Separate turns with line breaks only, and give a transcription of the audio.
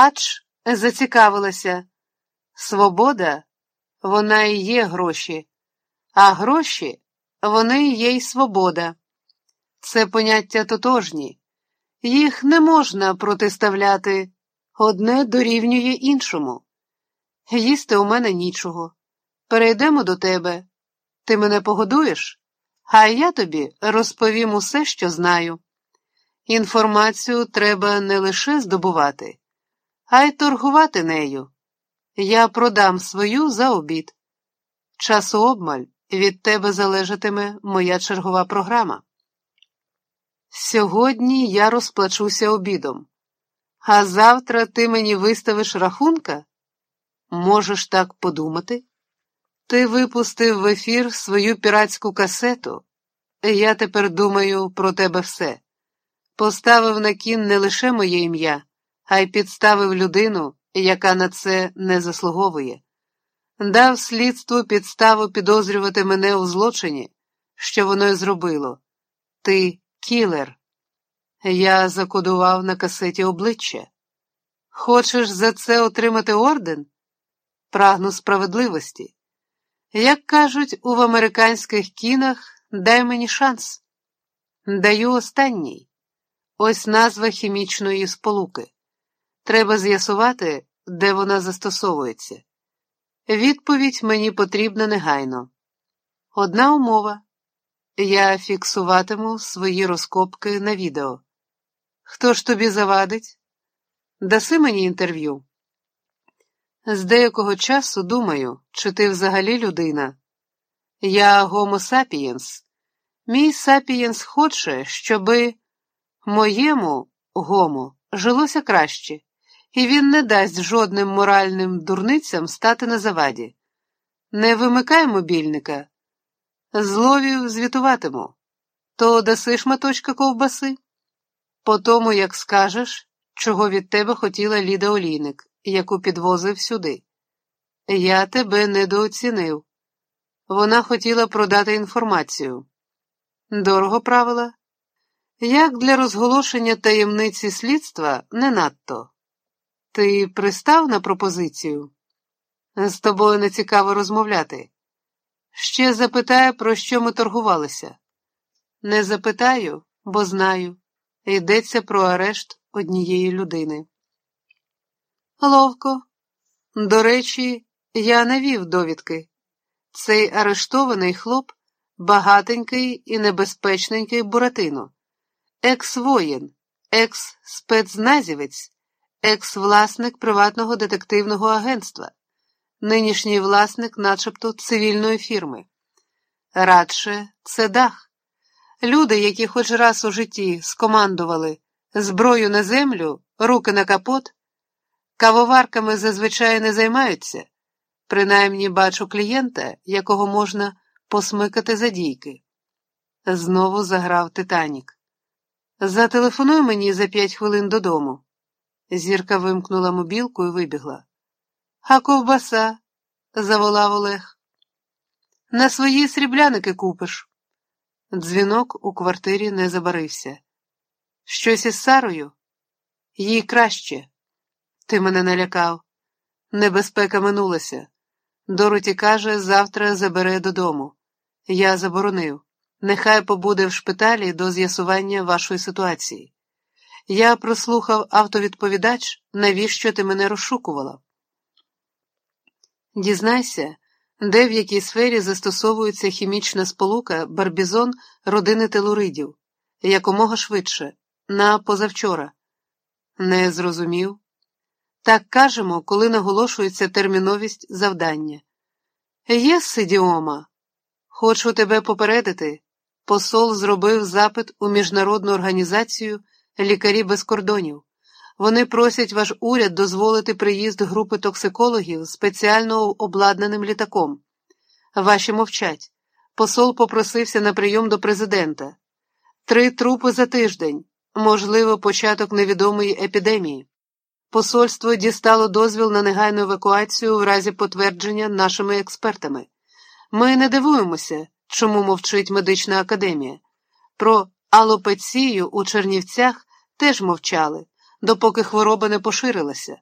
Ач зацікавилася. Свобода вона і є гроші, а гроші вони і є й свобода. Це поняття тотожні, їх не можна протиставляти, одне дорівнює іншому. Їсти у мене нічого. Перейдемо до тебе. Ти мене погодуєш, а я тобі розповім усе, що знаю. Інформацію треба не лише здобувати, а й торгувати нею. Я продам свою за обід. Часу обмаль від тебе залежатиме моя чергова програма. Сьогодні я розплачуся обідом, а завтра ти мені виставиш рахунка? Можеш так подумати? Ти випустив в ефір свою піратську касету, я тепер думаю про тебе все. Поставив на кін не лише моє ім'я, а й підставив людину, яка на це не заслуговує. Дав слідству підставу підозрювати мене у злочині, що воно й зробило. Ти кілер. Я закодував на касеті обличчя. Хочеш за це отримати орден? Прагну справедливості. Як кажуть у американських кінах, дай мені шанс. Даю останній. Ось назва хімічної сполуки. Треба з'ясувати, де вона застосовується. Відповідь мені потрібна негайно. Одна умова. Я фіксуватиму свої розкопки на відео. Хто ж тобі завадить? Даси мені інтерв'ю. З деякого часу думаю, чи ти взагалі людина. Я гомо сапієнс. Мій сапієнс хоче, щоби моєму гомо жилося краще, і він не дасть жодним моральним дурницям стати на заваді. Не вимикай мобільника. Зловів звітуватиму. То даси шматочка ковбаси? По тому, як скажеш, чого від тебе хотіла Ліда Олійник, яку підвозив сюди. Я тебе недооцінив. Вона хотіла продати інформацію. Дорого правила? Як для розголошення таємниці слідства не надто. Ти пристав на пропозицію? З тобою не цікаво розмовляти. Ще запитаю, про що ми торгувалися. Не запитаю, бо знаю. Йдеться про арешт однієї людини. Ловко. До речі, я навів довідки. Цей арештований хлоп багатенький і небезпечненький Буратино, екс-воїн, екс-спецназівець, екс-власник приватного детективного агентства, нинішній власник, начебто, цивільної фірми. Радше це дах. Люди, які хоч раз у житті скомандували зброю на землю, руки на капот, кавоварками зазвичай не займаються. Принаймні бачу клієнта, якого можна посмикати за дійки. Знову заграв Титанік. Зателефонуй мені за п'ять хвилин додому. Зірка вимкнула мобілку і вибігла. А ковбаса, заволав Олег. На свої срібляники купиш. Дзвінок у квартирі не забарився. Щось із Сарою? Їй краще. Ти мене налякав. Небезпека минулася. Дороті каже, завтра забере додому. Я заборонив. Нехай побуде в шпиталі до з'ясування вашої ситуації. Я прослухав автовідповідач, навіщо ти мене розшукувала. Дізнайся, де в якій сфері застосовується хімічна сполука барбізон родини телуридів, якомога швидше, на позавчора. Не зрозумів. Так кажемо, коли наголошується терміновість завдання. Є сидіома. Хочу тебе попередити. Посол зробив запит у міжнародну організацію Лікарі без кордонів. Вони просять ваш уряд дозволити приїзд групи токсикологів спеціально обладнаним літаком. Ваші мовчать. Посол попросився на прийом до президента. Три трупи за тиждень, можливо, початок невідомої епідемії. Посольство дістало дозвіл на негайну евакуацію в разі потвердження нашими експертами. Ми не дивуємося, чому мовчить медична академія. Про алопецію у Чернівцях теж мовчали, допоки хвороба не поширилася.